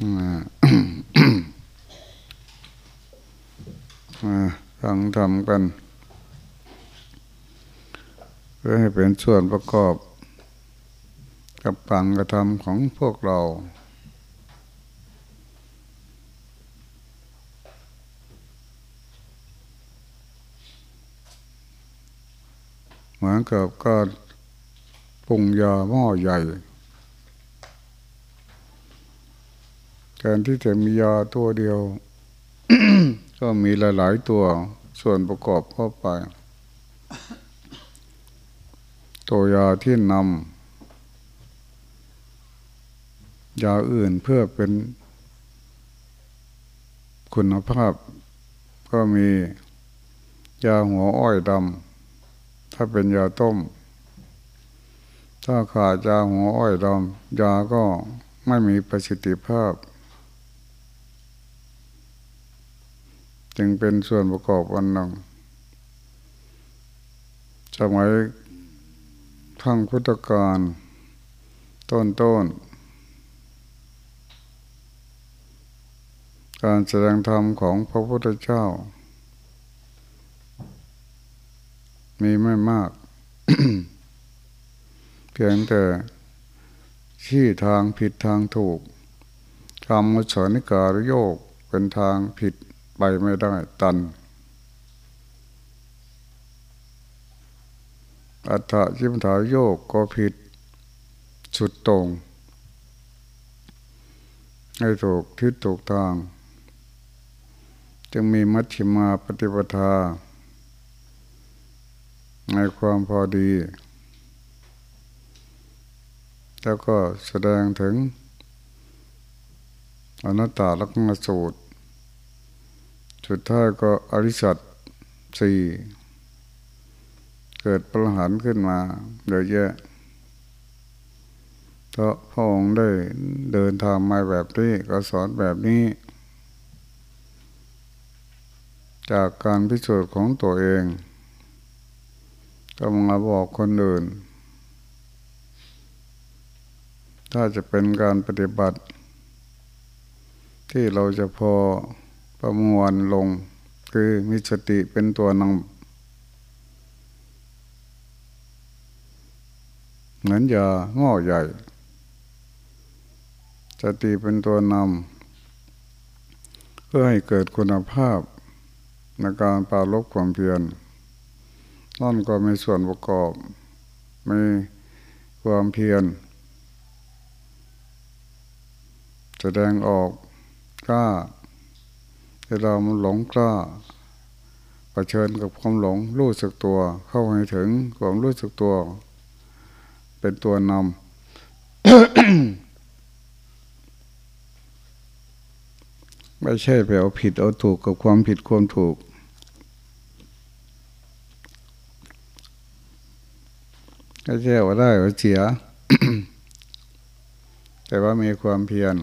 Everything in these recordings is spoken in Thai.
มาฟังทำกัน เพื่อให้เป็นส่วนประกอบ กับการกระทำของพวกเราเหมือนกับการปรุงยาหม้อใหญ่ แทนที่จะมียาตัวเดียว ก็มีหลาย ๆ ตัวส่วนประกอบเข้าไป ตัวยาที่นำยาอื่นเพื่อเป็นคุณภาพ ก็มียาหัวอ้อยดำถ้าเป็นยาต้ม ถ้าขาดยาหัวอ้อยดำยาก็ไม่มีประสิทธิภาพ จึงเป็นส่วนประกอบอันหนึ่งสมัยทั้งพุทธกาลต้นต้น การแสดงธรรมของพระพุทธเจ้า มีไม่มาก เพียงแต่ชี้ทางผิดทางถูกคำมุสนิการโยกเป็นทางผิด ไปไม่ได้ตันอัฏฐชิมถาโยกก็ผิดสุดตรง ให้ถูกทิศถูกทาง จึงมีมัชฌิมาปฏิปทา ในความพอดี แล้วก็แสดงถึงอนัตตาลักษณสูตร สุดท้ายก็อริสัตสี่เกิดประหารขึ้นมาเยอะแยะเพราะพระองค์ได้เดินทางมาแบบนี้ก็สอนแบบนี้ จากการพิสูจน์ของตัวเองก็มาบอกคนอื่น ถ้าจะเป็นการปฏิบัติ ที่เราจะพอ ประมวลลง คือมีสติเป็นตัวนำเหมือนยาง้อใหญ่ สติเป็นตัวนำเพื่อให้เกิดคุณภาพในการปราลบความเพียรนั่นก็มีส่วนประกอบ มีความเพียรแสดงออกกล้า เวลามันหลงกล้าเผชิญกับความหลงรู้สึกตัว เข้าให้ถึงความรู้สึกตัว เป็นตัวนำไม่ใช่ไปเอาผิดเอาถูกกับความผิดความถูกก็แช่ว่าได้ว่าเสีย แต่ว่ามีความเพียร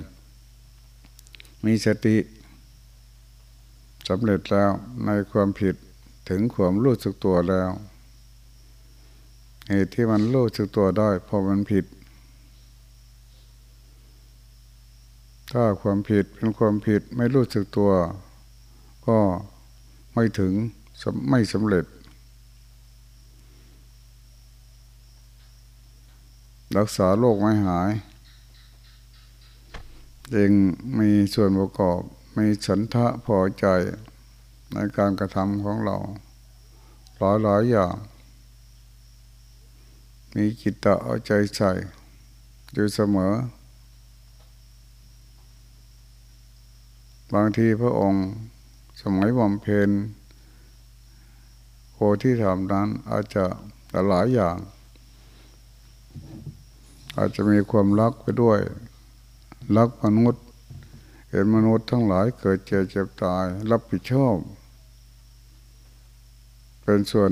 มีสติ สำเร็จแล้วในความผิดถึงความรู้สึกตัวแล้วเหตุที่มันรู้สึกตัวได้พอมันผิด ถ้าความผิดเป็นความผิดไม่รู้สึกตัว ก็ไม่ถึงไม่สำเร็จ รักษาโรคไม่หายเองมีส่วนประกอบ มีฉันทะพอใจในการกระทำของเราหลายหลายอย่าง มีจิตตะเอาใจใส่อยู่เสมอ บางทีพระองค์สมัยบำเพ็ญโคที่ทำนั้นอาจจะหลายอย่าง อาจจะมีความรักไปด้วย รักมนุษย์ ห็นมนุษย์ทั้งหลายเกิดเจ็บเจ็บตาย รับผิดชอบ เป็นส่วน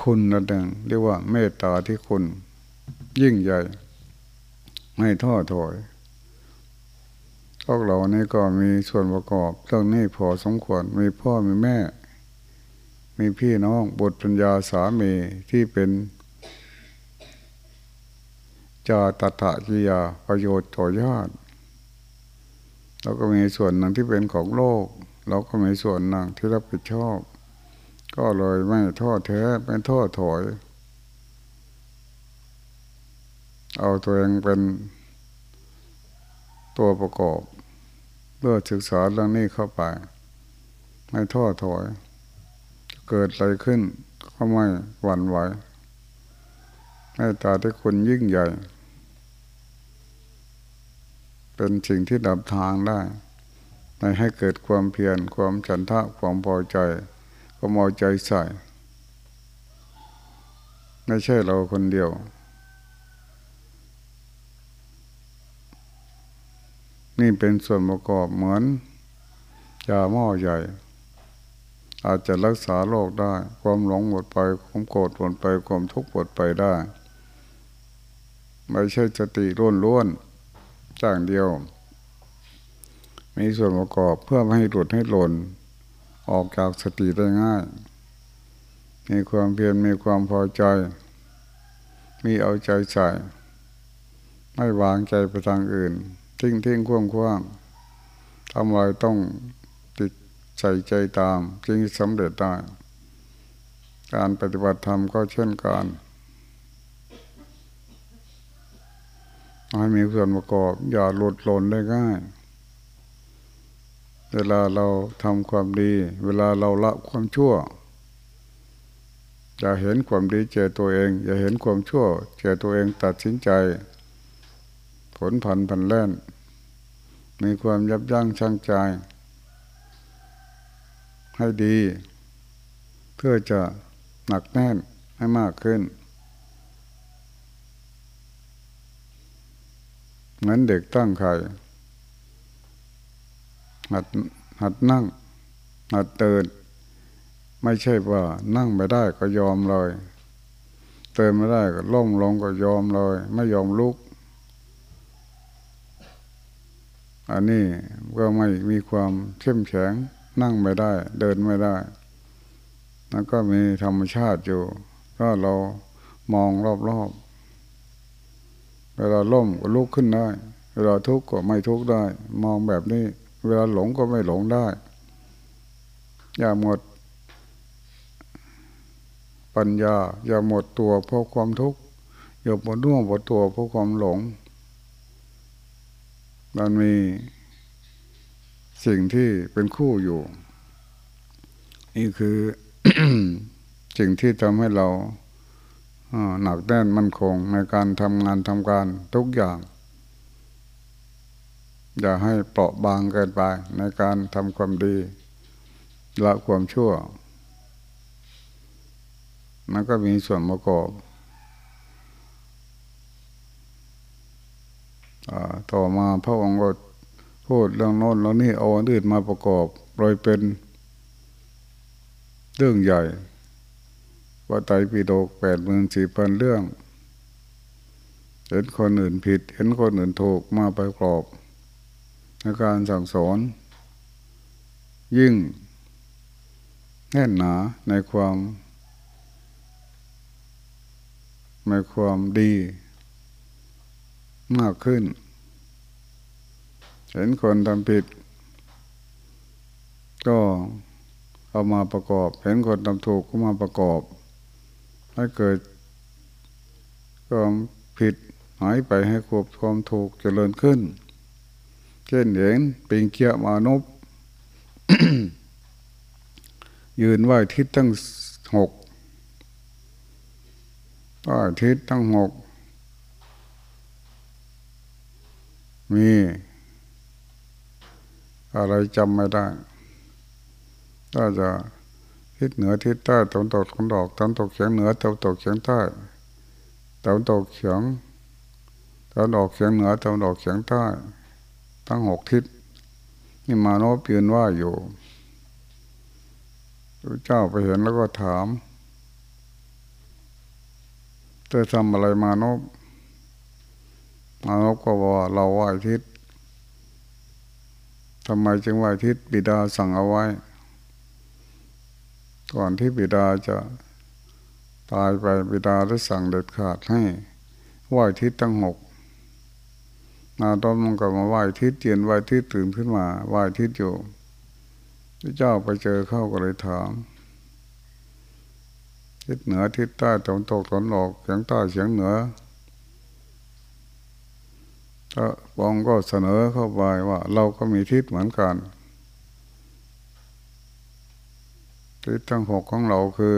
คุณระดังเรียกว่าเมตตาที่คุณ ยิ่งใหญ่ ไม่ท้อถอยพวกเรานี่ก็มีส่วนประกอบเรื่องนี้พอสมควรมีพ่อมีแม่ มีพี่น้องบุตรปัญญาสามีที่เป็น จาตถะกิยาประโยชน์ต่อญาติ เราก็มีส่วนหนึ่งที่เป็นของโลก เราก็มีส่วนหนึ่งที่รับผิดชอบ ก็เลยไม่ท้อแท้ไม่ท้อถอย เอาตัวเองเป็นตัวประกอบเพื่อศึกษาเรื่องนี้เข้าไป ไม่ท้อถอย เกิดอะไรขึ้นก็ไม่หวั่นไหวให้ตาที่คนยิ่งใหญ่ เป็นสิ่งที่ดับทางได้ไม่ให้เกิดความเพียรความฉันทะความพอใจความเอาใจใส่ ไม่ใช่เราคนเดียวนี่เป็นส่วนประกอบเหมือนยาหม้อใหญ่ อาจจะรักษาโรคได้ ความหลงหมดไปความโกรธหมดไปความทุกข์หมดไปได้ ไม่ใช่สติล้วนล้วน จ้างเดียว มีส่วนประกอบเพื่อไม่ให้หลุดให้หล่น ออกจากสติได้ง่าย มีความเพียรมีความพอใจ มีเอาใจใส่ไม่วางใจไปทางอื่น ทิ้งทิ้งคว่างคว่างทำอะไรต้องติดใส่ใจตามจึงสำเร็จได้ การปฏิบัติธรรมก็เช่นกัน ให้มีส่วนประกอบ อย่าหลุดหล่นได้ง่าย เวลาเราทำความดี เวลาเราละความชั่ว อย่าเห็นความดีเจอตัวเอง อย่าเห็นความชั่วเจอตัวเองตัดสินใจ ผลผันผันแล่น มีความยับยั้งชั่งใจ ให้ดี เพื่อจะหนักแน่นให้มากขึ้น เหมือนเด็กตั้งไข่หัดหัดนั่ง หัดเตือนไม่ใช่ว่า นั่งไม่ได้ก็ยอมเลยเตือนไม่ได้ก็ล้มลงก็ยอมเลย ไม่ยอมลุก อันนี้ก็ไม่มีความเข้มแข็งนั่งไม่ได้ เดินไม่ได้ แล้วก็มีธรรมชาติอยู่ ก็เรามองรอบๆ เวลาล่มก็ลุกขึ้นได้ เวลาทุกข์ก็ไม่ทุกข์ได้ มองแบบนี้ เวลาหลงก็ไม่หลงได้ อย่าหมด ปัญญา อย่าหมดตัวเพราะความทุกข์อย่าหมดน่วงหมดตัวเพราะความหลง มันมีสิ่งที่เป็นคู่อยู่ นี่คือสิ่งที่ทำให้เรา หนักแน่นมั่นคงในการทำงานทำการทุกอย่าง อย่าให้เปราะบางเกินไปในการทำความดีละความชั่ว มันก็มีส่วนประกอบต่อมาพระองค์ก็พูดเรื่องโน้นแล้วนี่เอาอื่นมาประกอบโดยเป็นเรื่องใหญ่ ว่าไตรปิฎกแปดหมื่นสี่พันเรื่อง เห็นคนอื่นผิด เห็นคนอื่นถูกมาประกอบในการสั่งสอน ยิ่ง แน่นหนาในความ ในความดีมากขึ้น เห็นคนทำผิด ก็เอามาประกอบ เห็นคนทำถูกก็มาประกอบ ให้เกิดความผิดหายไปให้ควบความถูกเจริญขึ้น เช่นเห็นเป็นเกียมานบยืนไหวทิศทั้งหกไหวทิศทั้งหก มี อะไรจำไม่ได้ถ้าจะ ทิศเหนือทิศใต้ตะวันตกของดอกตะวันตกเฉียงเหนือตะวันตกเฉียงใต้ตะวันตกเฉียงตะวันออกเฉียงเหนือตะวันออกเฉียงใต้ทั้งหกทิศนี่มาโนบยืนว่าอยู่พระเจ้าไปเห็นแล้วก็ถามเธอทำอะไรมานบมานบก็บอกเราไหว้ทิศทำไมจึงไหว้ทิศบิดาสั่งเอาไว้ ก่อนที่บิดาจะตายไปบิดาได้สั่งเด็ดขาดให้ไหว้ทิศทั้งหกนาตอนมันก็มาไหว้ทิศเจียนไหว้ทิศตื่นขึ้นมาไหว้ทิศอยู่พระเจ้าไปเจอเข้าก็เลยถามทิศเหนือทิศใต้ตะวันตกตะวันออกเฉียงใต้เฉียงเหนือพระองค์ก็เสนอเข้าไปว่า เราก็มีทิศเหมือนกัน ทิศทั้งหกของเราคือ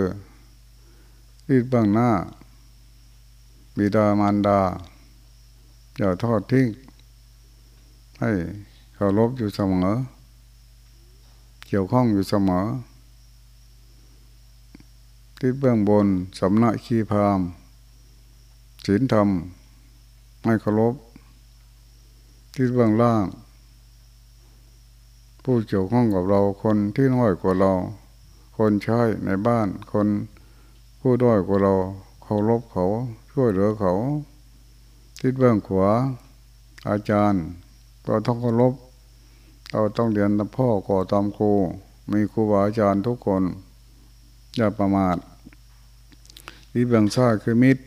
ทิศเบื้องหน้า บิดามารดาอย่าทอดทิ้ง ให้เคารพอยู่เสมอ เกี่ยวข้องอยู่เสมอ ทิศเบื้องบนสำนักขีพามศีลธรรมไม่เคารพทิศเบื้องล่าง ผู้เกี่ยวข้องกับเราคนที่น้อยกว่าเรา คนใช้ในบ้าน คนผู้ด้อยกว่าเราเคารพเขาช่วยเหลือเขา ทิศเบื้องขวา อาจารย์ก็ต้องเคารพเราต้องเรียนตามพ่อก่อตามครู มีครูบาอาจารย์ทุกคน อย่าประมาททิศเบื้องซ้ายคือมิตร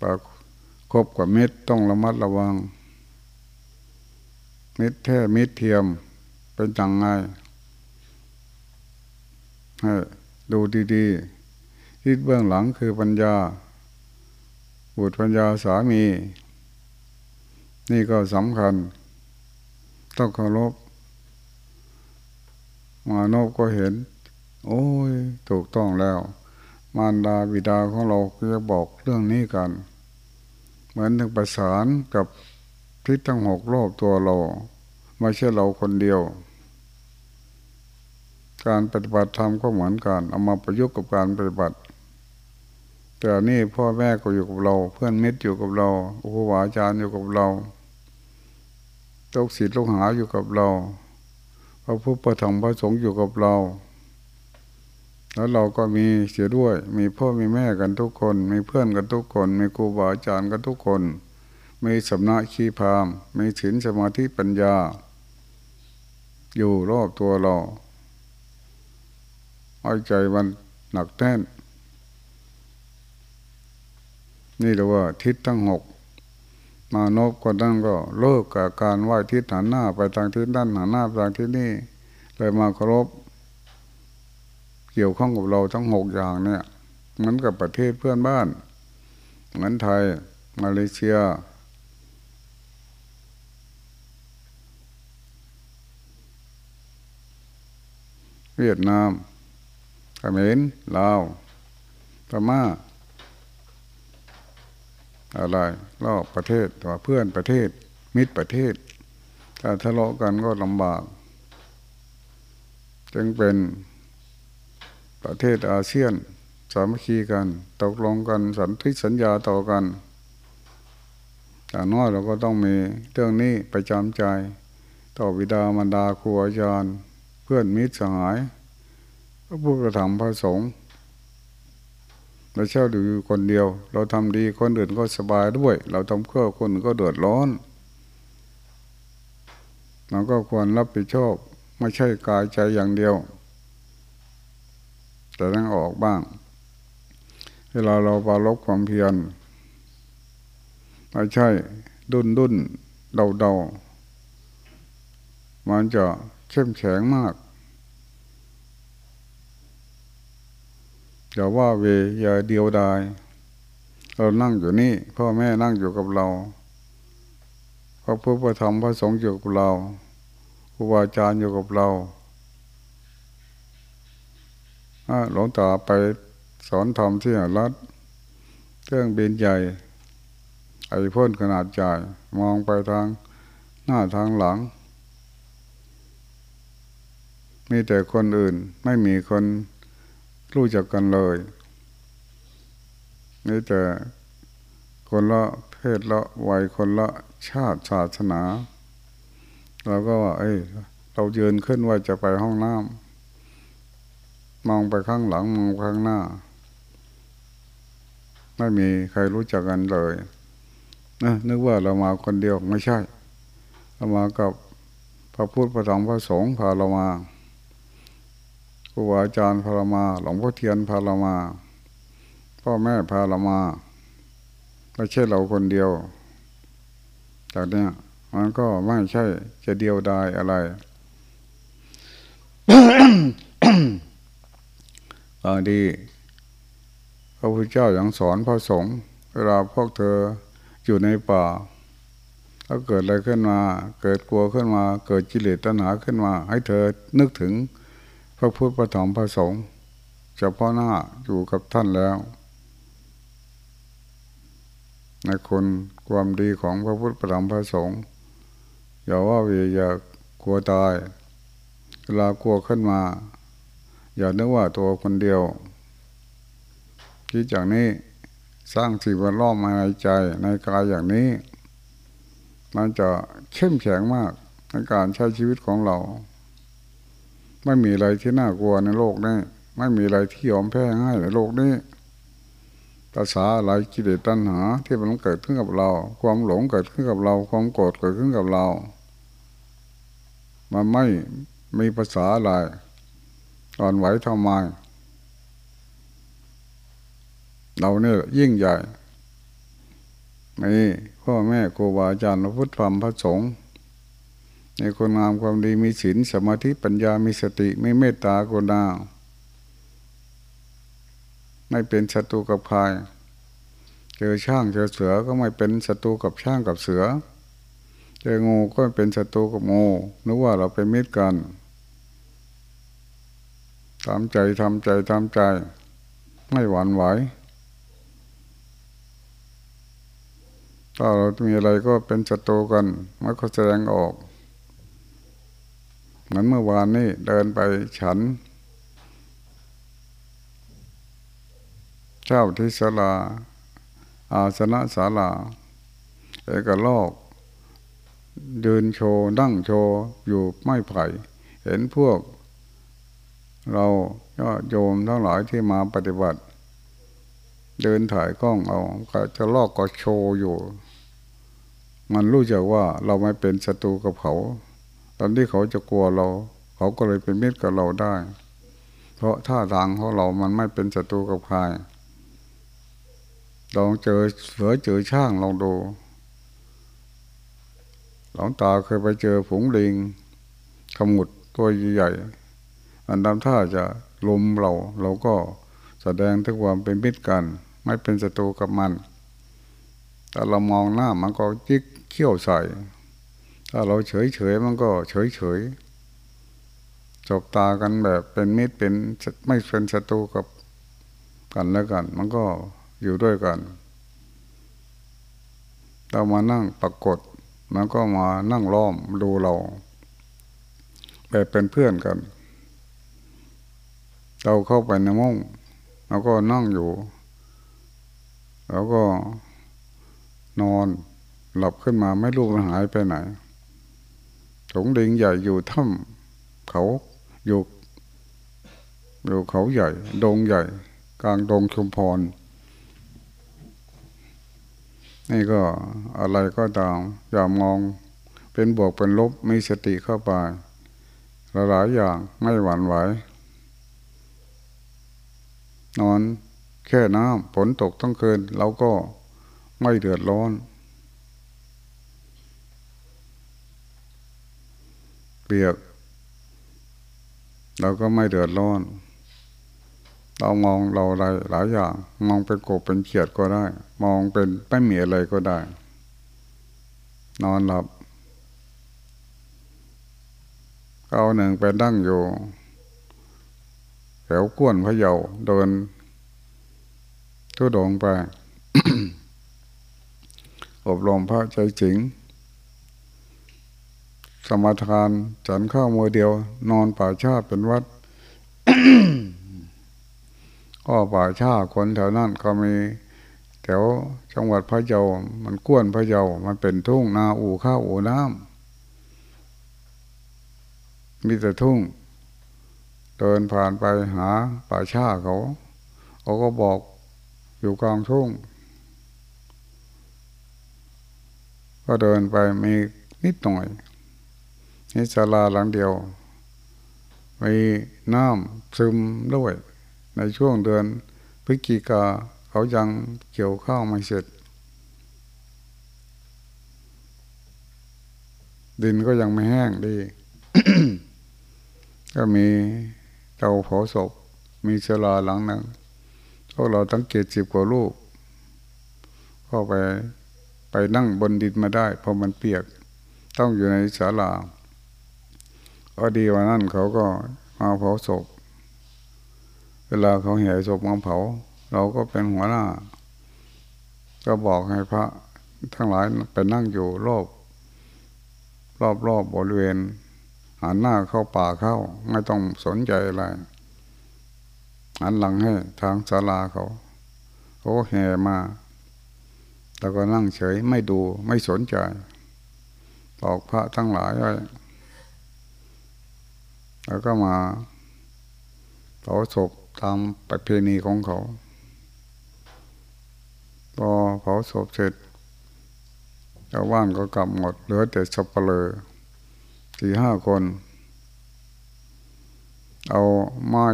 ปากคบกับมิตรต้องระมัดระวัง มิตรแท้มิตรเทียมเป็นจังไง ดูดีๆทิศเบื้องหลังคือปัญญา บุตรปัญญาสามี นี่ก็สำคัญ ต้องเคารพมานพก็เห็น โอ้ย ถูกต้องแล้ว มารดาบิดาของเราจะบอกเรื่องนี้กัน เหมือนถึงประสานกับทิศทั้งหกรอบตัวเรา ไม่ใช่เราคนเดียว การปฏิบัติธรรมก็เหมือนกันเอามาประยุกต์กับการปฏิบัติ แต่นี่พ่อแม่ก็อยู่กับเรา เพื่อนมิตรอยู่กับเราครูบาอาจารย์อยู่กับเราตกศิษย์ลูกหาอยู่กับเราพระพุทธธรรมพระสงฆ์อยู่กับเรา แล้วเราก็มีเสียด้วย มีพ่อมีแม่กันทุกคน มีเพื่อนกันทุกคน มีครูบาอาจารย์กันทุกคน มีสำนักขีพามมีศีลสมาธิปัญญา อยู่รอบตัวเรา เอาใจมันหนักแน่น นี่เรียกว่าทิศทั้งหก มานพคนนั้นก็เลิกกับการไหว้ทิศหันหน้าไปทางทิศด้านหันหน้าไปทางทิศนี่เลยมาเคารพ เกี่ยวข้องกับเราทั้งหกอย่างเนี่ยเหมือนกับประเทศเพื่อนบ้านเหมือนไทย มาเลเซียเวียดนาม มรลาวพม่าอะไรรอบประเทศตัวเพื่อนประเทศ มิตรประเทศ ถ้าทะเลาะกันก็ลำบาก จึงเป็นประเทศอาเซียน สามัคคีกันตกลงกันสันทิสัญญาต่อกันแต่น้อยเราก็ต้องมีเรื่องนี้ไปจำใจ ต่อวิดามารดาครูอาจารย์ เพื่อนมิตรสหาย ระพุทธธรรมพระสงฆ์เราเช่าอยู่คนเดียว เราทำดีคนอื่นก็สบายด้วย เราทำเพื่อคนก็เดือดร้อนเราก็ควรรับผิดชอบ ไม่ใช่กายใจอย่างเดียวแต่ต้องออกบ้าง เวลาเราปาลบความเพียรไม่ใช่ดุนดุนเดาเดามันจะเข้มแข็งมาก อย่าว่าเวอย่าเดียวดาย เรานั่งอยู่นี่ พ่อแม่นั่งอยู่กับเราพระพุทธธรรมพระสงฆ์อยู่กับเราครูบาอาจารย์อยู่กับเราหลวงตาไปสอนธรรมที่รัฐเครื่องบินใหญ่ไอ้พ่นขนาดใหญ่มองไปทางหน้าทางหลัง มีแต่คนอื่นไม่มีคน รู้จักกันเลยนี่แต่คนละเพศละวัยคนละชาติศาสนาเราก็ว่า เอ้ย เราเยืนขึ้นว่าจะไปห้องน้ำมองไปข้างหลังมองข้างหน้า ไม่มีใครรู้จักกันเลยนะนึกว่าเรามาคนเดียวไม่ใช่ เรามากับพระพุทธพระธรรมพระสงฆ์พาเรามา ครูบาอาจารย์พารามา หลวงพ่อเทียนพารามา พ่อแม่พาเรามาไม่ใช่เราคนเดียวจากเนี้ยมันก็ไม่ใช่จะเดียวดายอะไรบางทีพระพุทธเจ้าอย่างสอนพระสงฆ์เวลาพวกเธออยู่ในป่า ถ้าเกิดอะไรขึ้นมา เกิดกลัวขึ้นมา เกิดกิเลสตัณหาขึ้นมา ให้เธอนึกถึง พระพุทธพระธรรมพระสงฆ์เฉพาะหน้าอยู่กับท่านแล้วในคนความดีของพระพุทธพระธรรมพระสงฆ์อย่าว่าเวียอย่ากลัวตายเวลากลัวขึ้นมา อย่านึกว่าตัวคนเดียวคิดอย่างนี้สร้างสิ่งแวดล้อมมาในใจในกายอย่างนี้ มันจะเข้มแข็งมากในการใช้ชีวิตของเรา ไม่มีอะไรที่น่ากลัวในโลกนี้ไม่มีอะไรที่ยอมแพ้ง่ายในโลกนี้ภาษาอะไรกิเลสตัณหา ที่มันเกิดขึ้นกับเรา ความหลงเกิดขึ้นกับเรา ความโกรธเกิดขึ้นกับเรา มันไม่มีภาษาอะไรอ่อนไหวทำไมเราเนี่ยยิ่งใหญ่มีพ่อแม่ครูบาอาจารย์พระพุทธธรรมพระสงฆ์ ในคนงามความดีมีศีลสมาธิปัญญามีสติไม่เมตตากรุณาไม่เป็นศัตรูกับใครเจอช่างเจอเสือก็ไม่เป็นศัตรูกับช่างกับเสือ เจองูก็เป็นศัตรูกับงูนึกว่าเราเป็นมิตรกันทำใจทำใจทำใจ ไม่หวั่นไหวถ้าเรามีอะไรก็เป็นศัตรูกันมันก็แสดงออก เหมือนเมื่อวานนี้เดินไปฉัน เจ้าที่ศาลา อาสนะศาลาเอกลอกเดินโชว์นั่งโชว์อยู่ไม่ไผ่เห็นพวก เราก็โยมทั้งหลายที่มาปฏิบัติ เดินถ่ายกล้องเอาก็จะลอกก็โชว์อยู่ มันรู้จักว่าเราไม่เป็นศัตรูกับเขา ตอนที่เขาจะกลัวเรา เขาก็เลยเป็นมิตรกับเราได้ เพราะท่าทางของเรามันไม่เป็นศัตรูกับใครลองเจอเสือเจอช่างลองดู หลวงตาเคยไปเจอผงลิงขมุดตัวใหญ่อันดำท่าจะลุมเรา เราก็แสดงถึงความเป็นมิตรกัน ไม่เป็นศัตรูกับมันถ้าเรามองหน้ามันก็จิกเขี้ยวใส่ ถ้าเราเฉยเฉยมันก็เฉยเฉยจบตากันแบบเป็นมิตรเป็นไม่เป็นศัตรูกับกันแล้วกัน มันก็อยู่ด้วยกันเรามานั่งปรากฏมันก็มานั่งล้อมดูเราแบบเป็นเพื่อนกัน เราเข้าไปในมุ้งเราก็นั่งอยู่แล้วก็นอนหลับขึ้นมาไม่รู้มันหายไปไหน ถงดิงใหญ่อยู่ถ้ำเขาอยู่อยู่เขาใหญ่ ดงใหญ่ กลางดงชุมพร นี่ก็อะไรก็ตามอย่ามองเป็นบวกเป็นลบมีสติเข้าไปหลายอย่างไม่หวั่นไหวนอนแค่น้ำฝนตกทั้งคืนเราก็ไม่เดือดร้อน เปียก เราก็ไม่เดือดร้อน เรามองเราอะไรหลายอย่าง มองเป็นกบเป็นเขียดก็ได้ มองเป็นไม่มีอะไรก็ได้ นอนหลับเอาหนึ่งไปดั้งอยู่ แถวก้วนพะเยาเดินทุดงไป อบรมพระใจจริง สมทานฉันข้าวมือเดียว นอนป่าชาเป็นวัดก็ป่าชาคนแถวนั้นก็มีแถวจังหวัดพะเยา มันก้วนพะเยา มันเป็นทุ่งนาอู่ข้าวอู่น้ำมีแต่ทุ่ง เดินผ่านไปหาป่าชาเขาเขาก็บอกอยู่กลางทุ่ง ก็เดินไปมีนิดหน่อย นี่ศาลาหลังเดียวมีน้ำซึมด้วย ในช่วงเดือนพฤศจิกาเขายังเกี่ยวข้าวไม่เสร็จ ดินก็ยังไม่แห้งดี ก็มีเตาเผาศพ มีเสลาหลังหนึ่งพวกเราตั้งเกตสิบกว่าลูกก็ไปไปนั่งบนดินมาได้เพราะมันเปียก ต้องอยู่ในศาลา พอดีวันนั้นเขาก็มาเผาศพ เวลาเขาแห่ศพมาเผา เราก็เป็นหัวหน้า ก็บอกให้พระทั้งหลายไปนั่งอยู่รอบรอบรอบบริเวณหันหน้าเข้าป่าเข้า ไม่ต้องสนใจอะไรหันหลังให้ทางศาลาเขาเขาแห่มาแล้วก็นั่งเฉยไม่ดูไม่สนใจบอกพระทั้งหลายไว้ แล้วก็มาเผาศพตามประเพณีของเขา พอเผาศพเสร็จชาวบ้านก็กลับหมด เหลือแต่สับเปลือสี่ห้าคน เอาไม้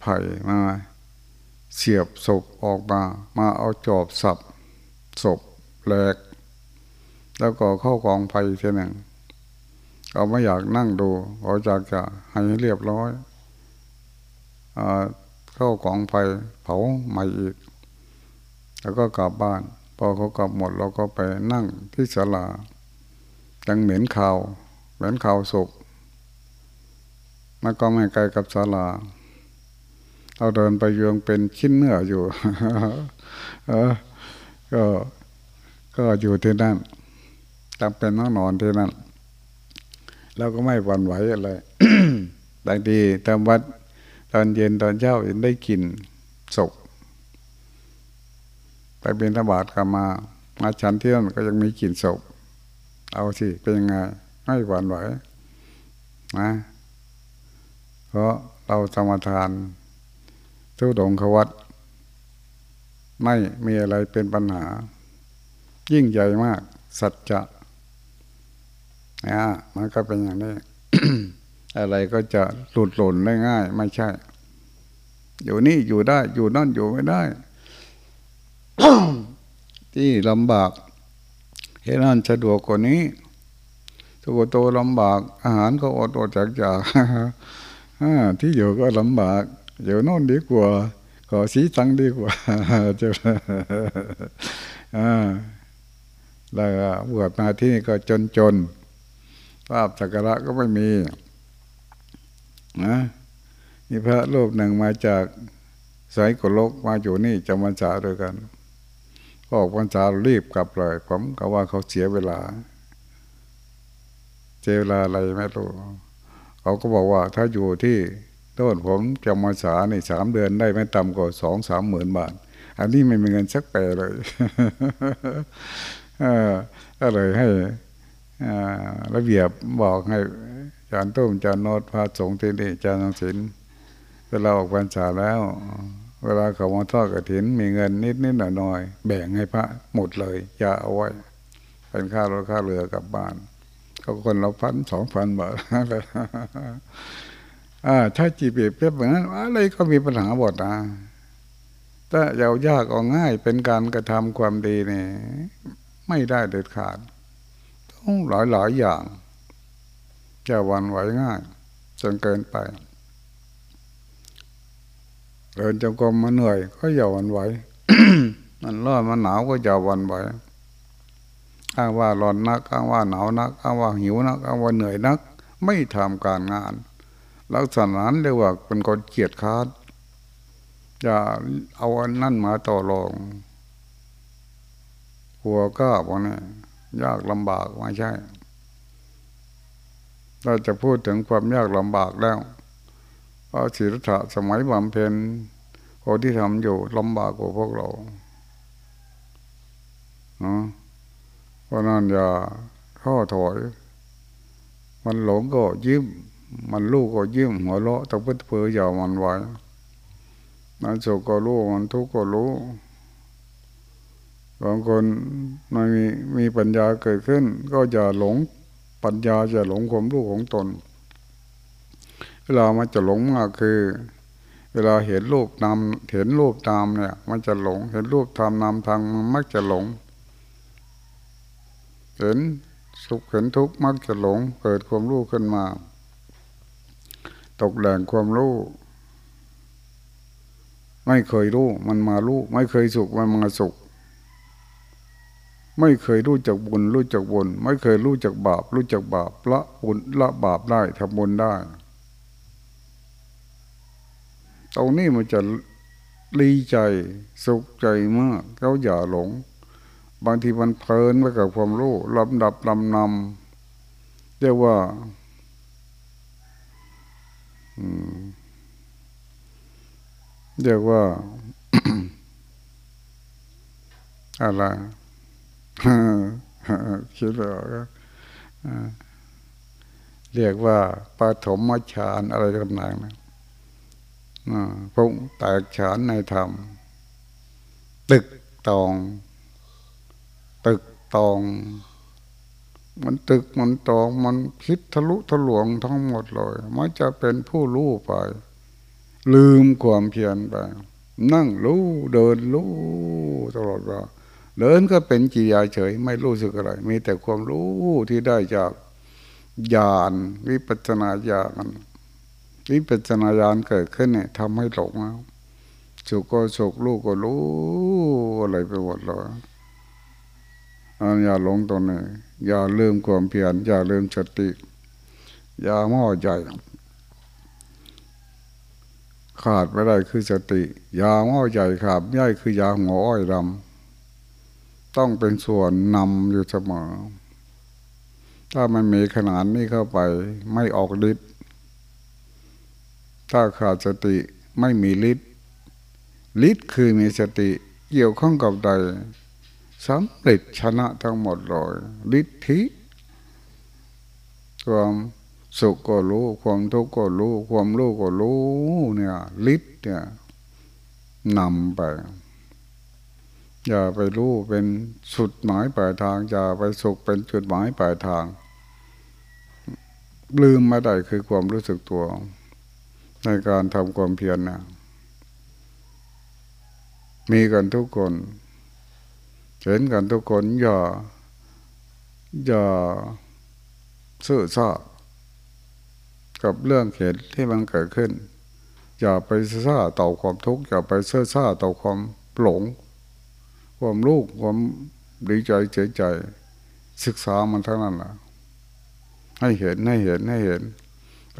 ไผ่มา เสียบศพออกมา มาเอาจอบสับศพแหลก แล้วก็เข้ากองไฟทีหนึ่ง เขาไม่อยากนั่งดูเขาอยากจะให้เรียบร้อยอเข้ากองไฟเผาใหม่อีก แล้วก็กลับบ้าน พอเขากลับหมดเราก็ไปนั่งที่ศาลายังเหม็นข่าวเหม็นข่าวศพมันก็ไม่ไกลกับศาลาเราเดินไปยงเป็นชิ้นเนื้ออยู่ก็ก็อยู่ที่นั่นจำเป็นต้องนอนที่นั่น เราก็ไม่หวั่นไหวอะไรบางทีตอนวัดตอนเย็นตอนเช้าเห็นได้กินศพไปเป็นธบาตกลับมามาฉันเที่ยงก็ยังมีกลิ่นศพเอาสิเป็นยังไงไม่หวั่นไหวนะ เพราะเราสมทานทุดงควัตไม่มีอะไรเป็นปัญหา ยิ่งใหญ่มาก สัจจะ นะมันก็เป็นอย่างนี้ อะไรก็จะหลุดหล่นได้ง่าย ไม่ใช่ อยู่นี่อยู่ได้ อยู่นั่นอยู่ไม่ได้ ที่ลำบากเห็นนั่นสะดวกกว่านี้ตัวโตลำบาก อาหารก็อดอดจากจากที่อยู่ก็ลำบากอยู่โน่นดีกว่า ขอสีตังดีกว่าจะแล้วบวชมาที่นี่ก็จนจน ภาพสักการะก็ไม่มีนะมีพระรูปหนึ่งมาจากสายกุลกมาอยู่นี่จำพรรษาด้วยกันออกพรรษารีบกลับเลย ผมก็ว่าเขาเสียเวลาเสียเวลาอะไรไม่รู้เขาก็บอกว่าถ้าอยู่ที่ต้นผมจำพรรษาในสามเดือนได้ไม่ต่ำกว่าสองสามหมื่นบาท อันนี้ไม่มีเงินสักแปรเลยก็เลยให้ ระเบียบบอกให้จารย์ตุ้มจารย์โนดพาสงฆ์ที่นี่จารย์ทองศิลเวลาออกพรรษาแล้ว เวลาเขามาทอดกระถิน มีเงินนิดนิดหน่อยหน่อยแบ่งให้พระหมดเลย อย่าเอาไว้ เป็นค่ารถค่าเรือกลับบ้านเขาคนเราพันสองพันบาทอ่าถ้าจีบเปรียบแบบนั้นอะไรก็มีปัญหาบทนะถ้าเอายากเอาง่ายเป็นการกระทำความดีนี่ไม่ได้เด็ดขาด หลายหลายอย่างจะวันไหวง่ายจนเกินไปเดินจงกรมมาเหนื่อย ก็อย่าวันไหวมันร้อนมันหนาวก็อย่าวันไหวอ้างว่าร้อนนักอ้างว่าหนาวนักอ้างว่าหิวนักอ้างว่าเหนื่อยนัก ไม่ทำการงาน ลักษณะนั้นเรียกว่าเป็นคนเกียจค้านอย่าเอาอันนั่นมาต่อรองหัวก็บอกนี่ ยากลำบากไม่ใช่ เราจะพูดถึงความยากลำบากแล้วพระศิรธะสมัยบำเพ็ญคนที่ทำอยู่ลำบากกว่าพวกเราเนาะเพราะนั้นอย่าท้อถอย มันหลงก็ยิ้ม มันลูกก็ยิ้มหัวเราะตะพื้นเพืออย่ามันไว้มันสุขก็รู้ มันทุกข์ก็รู้ บางคนไม่มีมีปัญญาเกิดขึ้น ก็อย่าหลงปัญญาจะหลงความรู้ของตน เวลามันจะหลงมากคือ เวลาเห็นรูปนามเห็นรูปตามเนี่ย มันจะหลง เห็นรูปทำนามทางมันมักจะหลง เห็นสุขเห็นทุกข์มักจะหลง เกิดความรู้ขึ้นมา ตกแหล่งความรู้ไม่เคยรู้ มันมารู้ ไม่เคยสุขมันมาสุข ไม่เคยรู้จักบุญรู้จักบุญไม่เคยรู้จักบาป รู้จักบาปละบุญละบาปได้ทำบุญได้ ตรงนี้มันจะรีใจสุขใจมากเขาอย่าหลง บางทีมันเพลินไปกับความรู้ลำดับลำนำเรียกว่าเรียกว่าอะไร คิดว่าเรียกว่าปฐมฌานอะไรต่างๆนะพุ่งแตกฉานในธรรม ตึกตอง ตึกตอง มันตึกมันตอง มันคิดทะลุทะลวงทั้งหมดเลย มันจะเป็นผู้รู้ไป ลืมความเพียรไป นั่งรู้เดินรู้ตลอดเว่า เดินก็เป็นจิยาเฉย ไม่รู้สึกอะไร มีแต่ความรู้ที่ได้จากญาณวิปัสนาญาณวิปัสนาญาณเกิดขึ้นเนี่ยทำให้หลงสุขก็สุขลูกก็รู้อะไรไปหมดเลยอย่าหลงตรงนี้อย่าลืมความเพียรอย่าลืมสติอย่าหม้อใหญ่ขาดไม่ได้คือสติยาหม้อใหญ่ขาดย่อยคือยาหัวอ้อยดำ ต้องเป็นส่วนนำอยู่เสมอ ถ้ามันมีขนาดนี้เข้าไป ไม่ออกฤทธิ์ถ้าขาดสติไม่มีฤทธิ์ฤทธิ์คือมีสติเกี่ยวข้องกับใดสำเร็จชนะทั้งหมดเลยฤทธิความสุขก็รู้ ความทุกข์ก็รู้ ความรู้ก็รู้เนี่ยฤทธิ์เนี่ยนำไป อย่าไปรู้เป็นสุดหมายปลายทาง อย่าไปสุขเป็นจุดหมายปลายทาง ลืมม่ได้คือความรู้สึกตัว ในการทำความเพียรนะมีกันทุกคนเห็นกันทุกคนอย่าอย่าซื่อซ่ากับเรื่องเหตุที่มันเกิดขึ้น อย่าไปซ่าต่อความทุกข์อย่าไปเสื่อซ่าต่อความหลง ความลูกความดีใจเฉยใจ ศึกษามันเท่านั้นแหละให้เห็นให้เห็นให้เห็น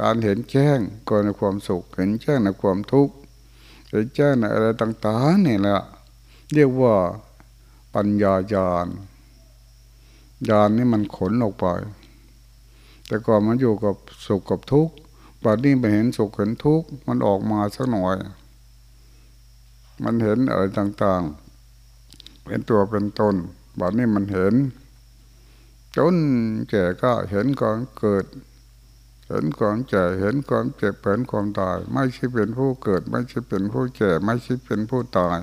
การเห็นแจ้งก็ในความสุข เห็นแจ้งในความทุกข์เห็นแจ้งในอะไรต่างๆนี่แหละเรียกว่าปัญญาญาณญาณนี่มันขนออกไป แต่ก่อนมันอยู่กับสุขกับทุกข์บัดนี้ไปเห็นสุขเห็นทุกข์มันออกมาสักหน่อย มันเห็นอะไรต่างๆ เป็นตัวเป็นตนบัดนี้มันเห็น จนแก่ก็เห็นก่อนเกิด เห็นความแก่เห็นความเจ็บเห็นความตาย ไม่ใช่เป็นผู้เกิด ไม่ใช่เป็นผู้แก่ไม่ใช่เป็นผู้ตาย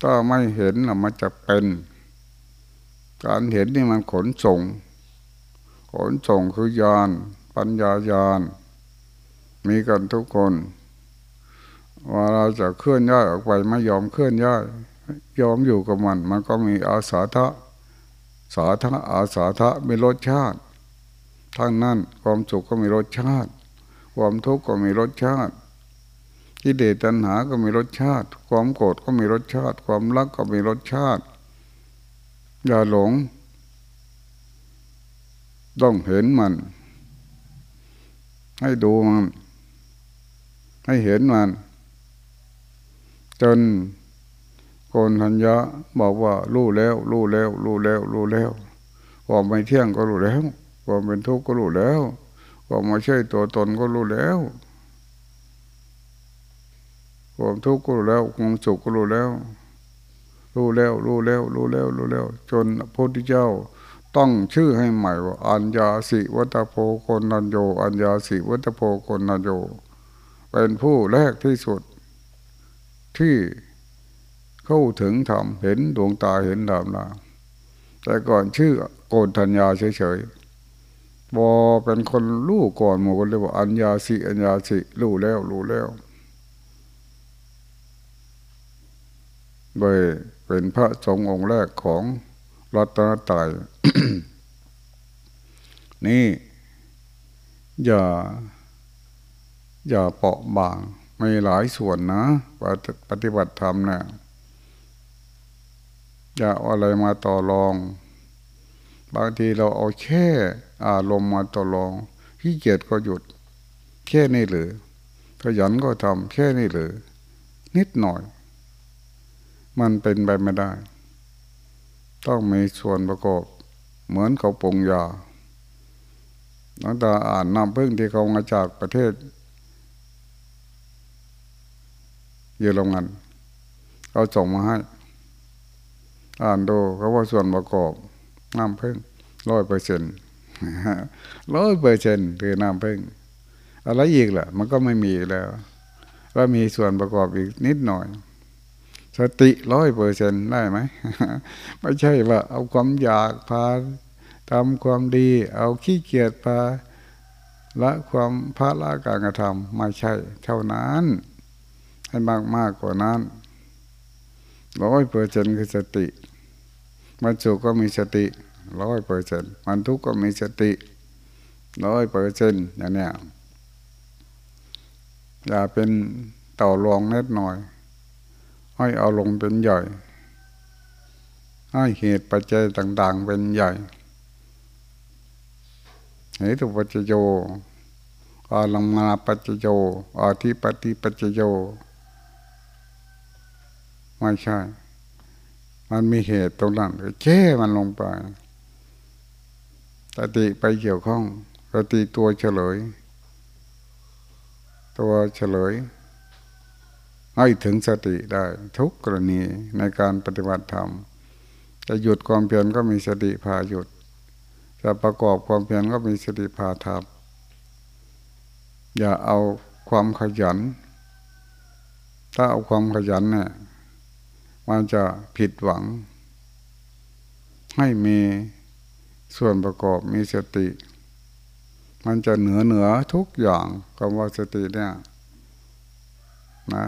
ถ้าไม่เห็นละมันจะเป็น การเห็นนี่มันขนส่ง ขนส่งคือยานปัญญายานมีกันทุกคนว่าเราจะเคลื่อนย้ายออกไปไม่ยอมเคลื่อนย้าย ยอมอยู่กับมัน มันก็มีอาสาทะสาธะอาสาทะมีรสชาติ ทั้งนั้นความสุขก็มีรสชาติ ความทุกข์ก็มีรสชาติกิเลสตัณหาก็มีรสชาติ ความโกรธก็มีรสชาติ ความรักก็มีรสชาติ อย่าหลง ต้องเห็นมัน ให้ดูมัน ให้เห็นมัน จน โกนทัญญะบอกว่ารู้แล้ว รู้แล้ว รู้แล้ว รู้แล้วความไม่เที่ยงก็รู้แล้วความเป็นทุกข์ก็รู้แล้วความไม่ใช่ตัวตนก็รู้แล้วความทุกข์ก็รู้แล้วความสุขก็รู้แล้ว รู้แล้ว รู้แล้ว รู้แล้ว รู้แล้ว จนพระพุทธเจ้าต้องชื่อให้ใหม่ว่าอัญญาสิวัตโพคนนันโยอัญญาสิวัตโพคนนันโยเป็นผู้แรกที่สุดที่ เข้าถึงธรรมเห็นดวงตาเห็นธรรมนะแต่ก่อนชื่อโกนธัญญาเฉยๆบอเป็นคนรู้ก่อนหมู่คนเรียกว่าอัญญาสิอัญญาสิรู้แล้วรู้แล้วโดยเป็นพระสงฆ์องค์แรกของรัตนตรัยนี่ อย่า อย่าเปาะบางไมีหลายส่วนนะ ปฏิบัติธรรมเนะี่ย อย่าเอาอะไรมาต่อรอง บางทีเราเอาแค่อารมณ์มาต่อรองขี้เกียจก็หยุด แค่นี้หรือขยันก็ทำแค่นี้หรือนิดหน่อย มันเป็นไปไม่ได้ ต้องมีส่วนประกอบ เหมือนเขาปรุงยาตั้งแต่อ่านน้ำพึ่งที่เขามาจากประเทศ เยอรมันเขาส่งมาให้ อ่านดูเขาว่าส่วนประกอบน้ำพึ่งร้อยเปอร์เซ็นต์ร้อยเปอร์เซ็นต์คือน้ำพึ่งอะไรอีกล่ะ มันก็ไม่มีแล้วก็มีส่วนประกอบอีกนิดหน่อย สติร้อยเปอร์เซ็นได้ไหมไม่ใช่ว่า เอาความอยากพาทำความดี เอาขี้เกียจพาละความพระละการกระทำไม่ใช่ เท่านั้น ให้มากมากกว่านั้นร้อยเปอร์เซ็นคือสติ มันสุขก็มีสติร้อยเปอร์เซ็นมันทุกข์ก็มีสติร้อยเปอร์เซ็นอย่างเนี้ยอย่าเป็นต่อรองเล็ดหน่อย ให้เอาลงเป็นใหญ่ ให้เหตุปัจจัยต่าง ๆ เป็นใหญ่เหตุปัจจโยอาลังมาปัจจโยอาทิปฏิปัจจโยไม่ใช่ มันมีเหตุตรงนั้นแค่มันลงไปสติไปเกี่ยวข้องสติตัวเฉลย ตัวเฉลย ให้ถึงสติได้ทุกกรณีในการปฏิบัติธรรมจะหยุดความเพียรก็มีสติพาหยุดจะประกอบความเพียรก็มีสติพาทำอย่าเอาความขยัน ถ้าเอาความขยันเนี่ย มันจะผิดหวัง ให้มีส่วนประกอบมีสติ มันจะเหนือเหนือทุกอย่างคำว่าสติเนี่ยนะ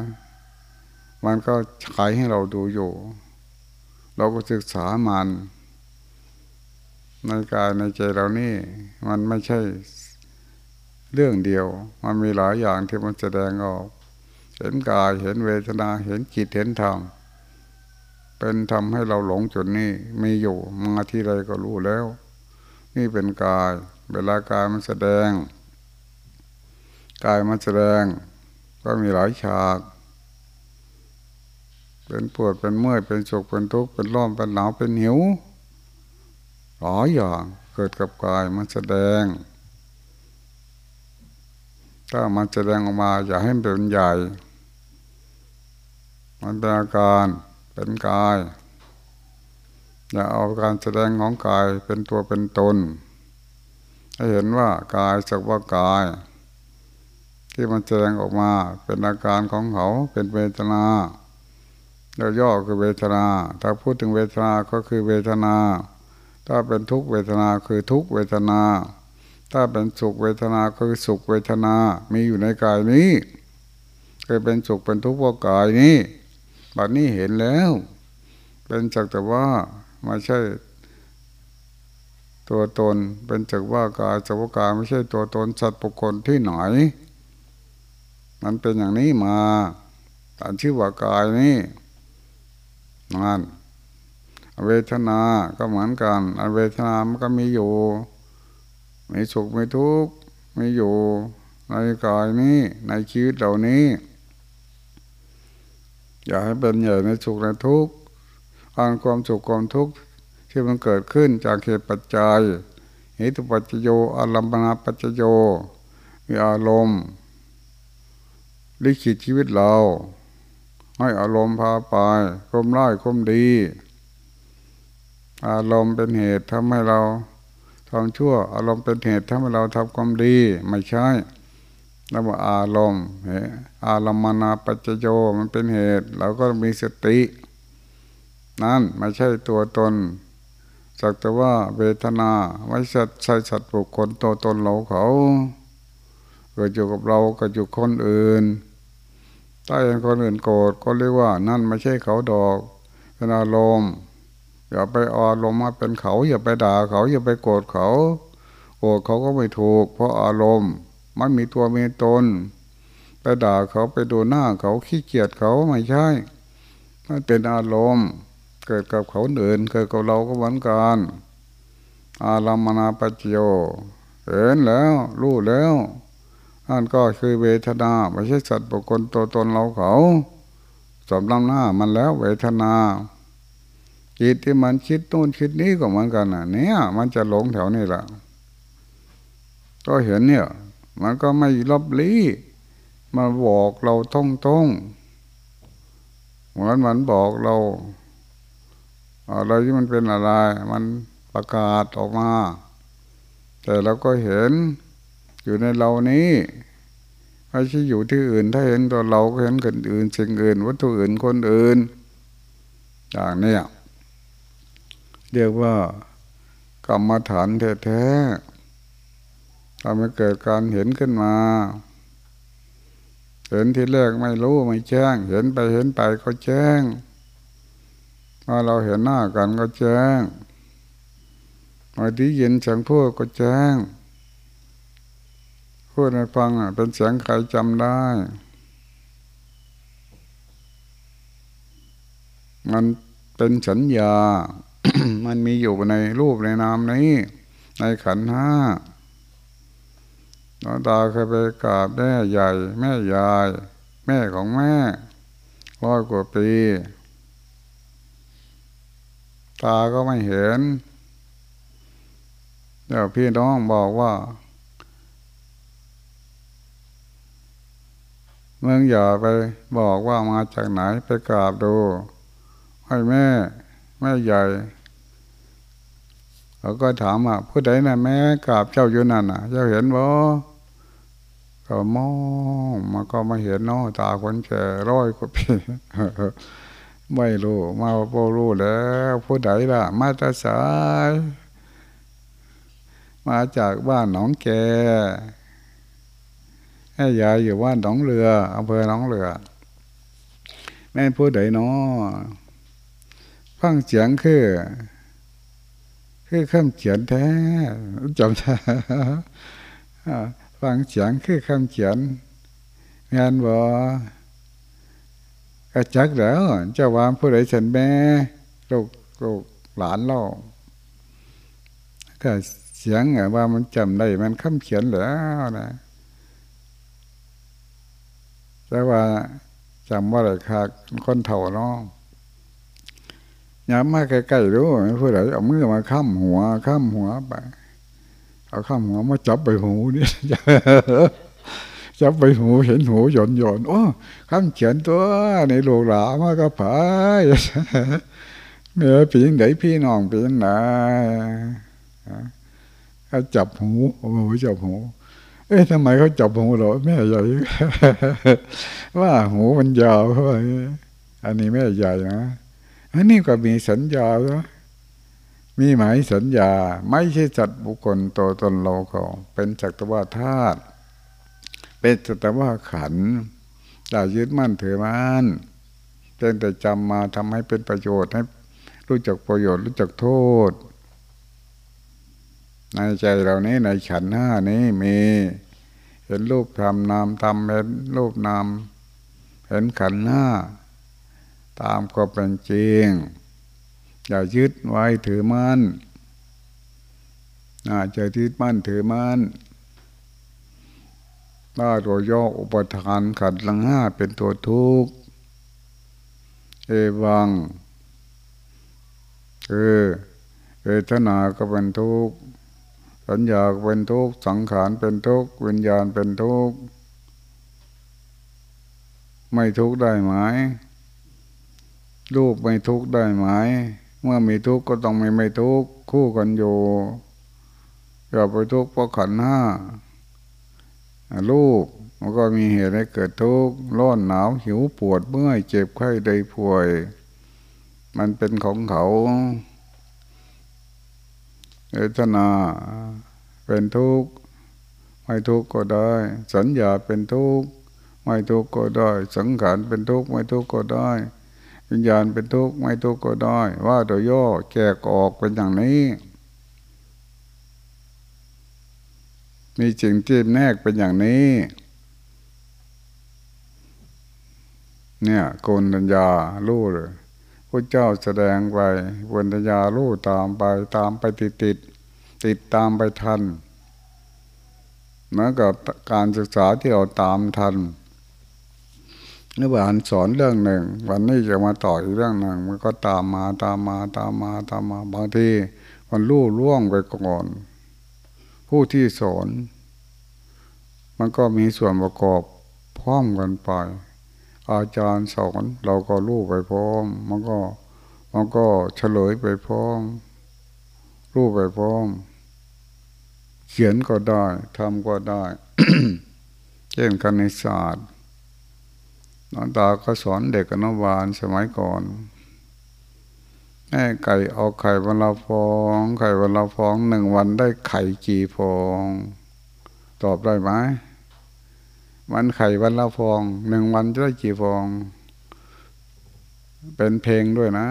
มันก็ฉายให้เราดูอยู่ เราก็ศึกษามันในกายในใจเรานี่มันไม่ใช่เรื่องเดียว มันมีหลายอย่างที่มันแสดงออก เห็นกายเห็นเวทนาเห็นจิตเห็นธรรม เป็นทำให้เราหลงจุดนี้มีอยู่มาที่ไรก็รู้แล้ว นี่เป็นกาย เวลากายมันแสดง กายมันแสดง ก็มีหลายฉาก เป็นปวดเป็นเมื่อยเป็นสุขเป็นทุกข์เป็นร้อนเป็นหนาวเป็นหิวหลายอย่างเกิดกับกายมันแสดง ถ้ามันแสดงออกมาอย่าให้มันเป็นใหญ่ มันเป็นอาการ เป็นกาย อย่าเอาการแสดงของกายเป็นตัวเป็นตนให้เห็นว่ากายสักว่ากาย ที่มันแสดงออกมาเป็นอาการของเขาเป็นเวทนาย่อคือเวทนา ถ้าพูดถึงเวทนาก็คือเวทนา ถ้าเป็นทุกเวทนาคือทุกเวทนา ถ้าเป็นสุขเวทนาคือสุขเวทนา มีอยู่ในกายนี้เคยเป็นสุขเป็นทุกข์เพราะกายนี้ บัดนี้เห็นแล้ว เป็นจักแต่ว่าไม่ใช่ ตัวตนเป็นจักว่ากายจักว่ากายไม่ใช่ตัวตนสัตว์ปุคคลที่ไหน มันเป็นอย่างนี้มาตามชื่อว่ากายนี้นั่นเวทนา ก็เหมือนกันอเวทนามันก็มีอยู่ มีสุขมีทุกข์มีอยู่ในกายนี้ในชีวิตเหล่านี้ อย่าให้เป็นใหญ่ในสุขในทุกข์อ่านความสุขความทุกข์ที่มันเกิดขึ้นจากเหตุปัจจัยเหตุปัจจโยอารัมปนาปัจจโยมีอารมณ์ลิขิตชีวิตเรา ให้อารมณ์พาไปคมร้ายคมดี อารมณ์เป็นเหตุทำให้เราทำชั่ว อารมณ์เป็นเหตุทำให้เราทำความดี ไม่ใช่ แล้วว่าอารมณ์อารมณนาปัจจโยมันเป็นเหตุเราก็มีสติ นั่นไม่ใช่ตัวตนสักแต่ว่าเวทนาไม่ใช่ใช่สัตว์บุคคลตัวตนเราเขาเกิดอยู่กับเราก็อยู่คนอื่นถ้าเห็นคนอื่นโกรธก็เรียกว่า นั่นไม่ใช่เขาดอกเป็นอารมณ์อย่าไปอารมณ์มาเป็นเขา อย่าไปด่าเขา อย่าไปโกรธเขาโกรธเขาก็ไม่ถูก เพราะอารมณ์ มันมีตัวมีตน ไปด่าเขาไปดูหน้าเขาขี้เกียจเขาไม่ใช่มันเป็นอารมณ์ เกิดกับเขาเดินเกิดกับเราก็เหมือนกันอารามนาปเจียเห็นแล้วรู้แล้วนั่นก็คือเวทนาไม่ใช่สัตว์บุคคลตัวตนเราเขาสมลำหน้ามันแล้วเวทนาจิตที่มันคิดโน่นคิดนี้ก็เหมือนกันอะ เนี่ย มันจะหลงแถวนี้แหละก็เห็นเนี่ย มันก็ไม่ลบลี้มาบอกเราท่องท่องเหมือนมันบอกเราอะไรที่มันเป็นอะไร มันประกาศออกมา แต่เราก็เห็นอยู่ในเรานี้ไม่ใช่อยู่ที่อื่น ถ้าเห็นตัวเราก็เห็นคนอื่นสิ่งอื่น วัตถุอื่นคนอื่น อย่างนี้เรียกว่ากรรมฐานแท้ๆ ทำให้เกิดการเห็นขึ้นมา เห็นที่แรกไม่รู้ไม่แจ้ง เห็นไปเห็นไปก็แจ้งพอเราเห็นหน้ากันก็แจ้งบาที่ยินเสียงพูดก็แจ้งพูดให้ฟังอะเป็นเสียงใครจำได้ มันเป็นสัญญา มันมีอยู่ในรูปในนามนี้ ในขันห้า น้องตาเคยไปกราบแม่ใหญ่ แม่ยาย แม่ของแม่ร้อยกว่าปี ตาก็ไม่เห็นเดี๋ยวพี่น้องบอกว่า เมืองอย่าไปบอกว่ามาจากไหนไปกราบดู ให้แม่ แม่ใหญ่เขาก็ถามว่าผู้ใดนะ่ะแม่กราบเจ้าอยู่นั่นน่ะ เจ้าเห็นบ่ ก็มองมาก็มาเห็นน้องตาคนแก่ร้อยกว่าปีไม่รู้มาพอรู้แล้วผู้ใดล่ะ มาจาสาย มาจากบ้านหนองแกแม่ยายอยู่บ้านหนองเรืออำเภอหนองเรือ แม่ผู้ใดน้อฟังเสียงคือ คือคำเขียนแท้จำได้ ฟังเสียงคือคำเขียน งานบ่กระจักแล้วเจ้าวางผู้ใดฉันแม่ลูกลูกหลานเราก็เสียงว่ามันจำได้มันคำเขียนแล้วนะแต่ว่าจำว่าอะไรคักคนเถ่าน้องย้ำมาใกล้ๆรู้ผู้ใดเอามือมาค้ำหัวค้ำหัวไป เอาข้ามหัวมาจับไปหูนี่จับไปหูเห็นหูหย่อนหย่อนโอ้คำเขียนตัวในโลหลามากระผายเมื่อปีนไหนพี่น้องปีนไหนเขาจับหูโอ้โหจับหู เอ๊ะทำไมเขาจับหูเราแม่ใหญ่ว่าหูมันยาวเขาอันนี้แม่ใหญ่นะอันนี้ก็มีสัญญาแล้ว มีหมายสัญญาไม่ใช่จัดบุคคลตัวตนเราเขาเป็นจักรวาธาตุเป็นจักรวาขันอย่ายึดมั่นถือมั่นเพียงแต่จำมาทำให้เป็นประโยชน์ให้รู้จักประโยชน์รู้จักโทษ ในใจเรานี้ในขันห้านี้มีเห็นรูปทำนามทำเห็นรูปนามเห็นขันห้าตามก็เป็นจริง อย่ายึดไว้ถือมัน่นอาจจะยึดมั่นถือมั่นถ้าตัวย่ออุปทานขัดลังห้าเป็นตัวทุกข์เอวังคือเวทนาก็เป็นทุกข์สัญญาก็เป็นทุกข์สังขารเป็นทุกข์วิญญาณเป็นทุกข์ไม่ทุกข์ได้ไหมรูปไม่ทุกข์ได้ไหม เมื่อมีทุกข์ก็ต้องมีไม่ทุกข์คู่กันอยู่อย่าไปทุกข์เพราะขันห้าลูกมันก็มีเหตุให้เกิดทุกข์ร้อนหนาวหิวปวดเมื่อยเจ็บไข้ใดป่วย มันเป็นของเขาเอตนาเป็นทุกข์ไม่ทุกข์ก็ได้ สัญญาเป็นทุกข์ไม่ทุกข์ก็ได้ สังขารเป็นทุกข์ไม่ทุกข์ก็ได้ วิญญาณเป็นทุกข์ไม่ทุกข์ก็ได้ ว่าโดยย่อแกกออกเป็นอย่างนี้ มีจริงที่แนกเป็นอย่างนี้ เนี่ยโกนทัญญาลู่เลยพระเจ้าแสดงไปโกนทัญญาลู่ตามไปตามไปติดติดติดตามไปทันเหมือนกับการศึกษาที่เราตามทัน เมื่อวานสอนเรื่องหนึ่ง วันนี้จะมาต่ออีกเรื่องหนึ่ง มันก็ตามมาตามมาตามมาตามมาบางทีมันลู่ล่วงไปก่อน ผู้ที่สอน มันก็มีส่วนประกอบพร้อมกันไป อาจารย์สอนเราก็รู้ไปพร้อม มันก็มันก็เฉลยไปพร้อมรู้ไปพร้อม เขียนก็ได้ทำก็ได้เช่นคณิตศาสตร์ นอนตาก็สอนเด็กอนุบาลสมัยก่อนแม่ไก่เอาไข่วันละฟอง ไข่วันละฟองหนึ่งวันได้ไข่กี่ฟอง ตอบได้ไหมวันไข่วันละฟองหนึ่งวันจะได้กี่ฟอง เป็นเพลงด้วยนะ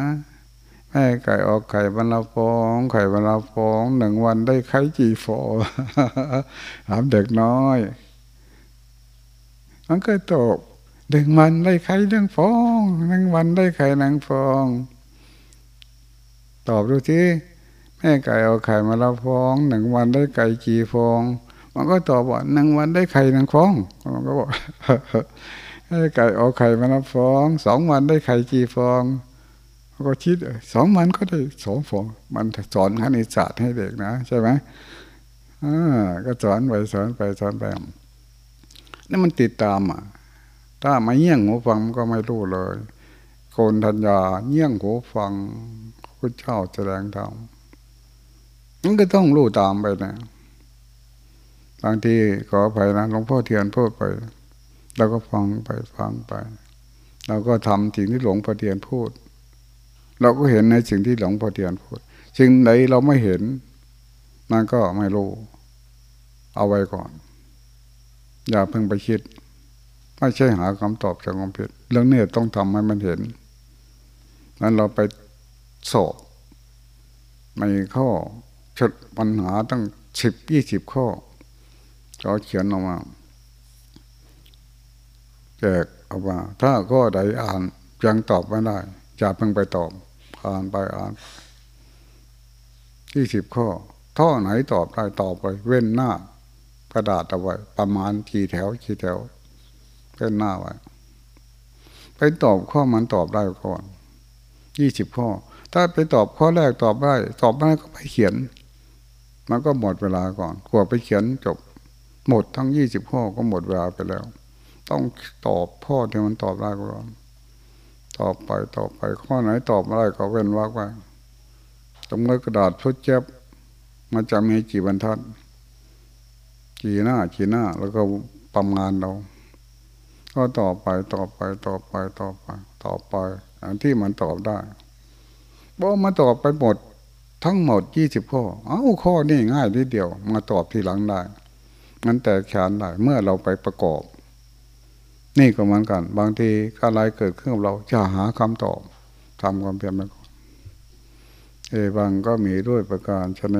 แม่ไก่ออกไข่วันละฟอง ไข่วันละฟองหนึ่งวันได้ไข่กี่ฟองถามเด็กน้อยมันก็ตอบ หนึ่งวันได้ไข่หนึ่งฟองหนึ่งวันได้ไข่หนึ่งฟอง ตอบดูที่แม่ไก่เอาไข่มาละฟองหนึ่งวันได้ไก่กี่ฟอง มันก็ตอบว่าหนึ่งวันได้ไข่หนึ่งฟองมันก็บอกแม่ไก่เอาไข่มาละฟองสองวันได้ไข่กี่ฟองก็คิดสองวันก็ได้สองฟอง มันสอนคณิตศาสตร์ให้เด็กนะ ใช่ไหมอ่าก็สอนไปสอนไปสอนไปนี่มันติดตามอะ ถ้าไม่เยี่ยงหูฟังก็ไม่รู้เลยโคนธัญญาเยี่ยงหูฟังพระเจ้าแสดงธรรมมันก็ต้องรู้ตามไปนะบางทีขออภัยนะหลวงพ่อเทียนพูดไปเราก็ฟังไปฟังไปเราก็ทำสิ่งที่หลวงพ่อเทียนพูด เราก็เห็นในสิ่งที่หลวงพ่อเทียนพูดสิ่งไหนเราไม่เห็นมันก็ไม่รู้ เอาไว้ก่อน อย่าเพิ่งไปคิด ไม่ใช่หาคำตอบจากความผิด เรื่องนี้ต้องทำให้มันเห็น นั้นเราไปสอบในข้อชุดปัญหาตั้งสิบยี่สิบข้อเขาเขียนออกมาแจกออกมา ถ้าข้อใดอ่านยังตอบไม่ได้จะเพิ่งไปตอบอ่านไปอ่านยี่สิบข้อท่อไหนตอบได้ตอบไป เว้นหน้ากระดาษเอาไว้ ประมาณกี่แถวกี่แถว เว้นหน้าไว้ไปตอบข้อมันตอบได้ก่อนยี่สิบข้อ ถ้าไปตอบข้อแรกตอบได้ ตอบไม่ได้ก็ไปเขียน มันก็หมดเวลาก่อนกว่าไปเขียนจบ หมดทั้งยี่สิบข้อก็หมดเวลาไปแล้ว ต้องตอบพ่อที่มันตอบได้ก่อนตอบไปตอบไปข้อไหนตอบไม่ได้ก็เว้นวักไปตรงมือกระดาษพุทธเจ็บมันจะมีกี่บรรทัดกี่หน้ากี่หน้า แล้วก็ประมาณเรา ก็ต่อไปต่อไปต่อไปต่อไป ต่อไปอันที่มันตอบได้บอกมาตอบไปหมดทั้งหมดยี่สิบข้อ เอ้าข้อนี่ง่ายนิดเดียว มาตอบทีหลังได้ มันแต่แขนได้ เมื่อเราไปประกอบ นี่ก็เหมือนกัน บางทีอะไรเกิดขึ้นกับเราจะหาคำตอบทำความเพียรไปก่อนเอบางก็มีด้วยประการชน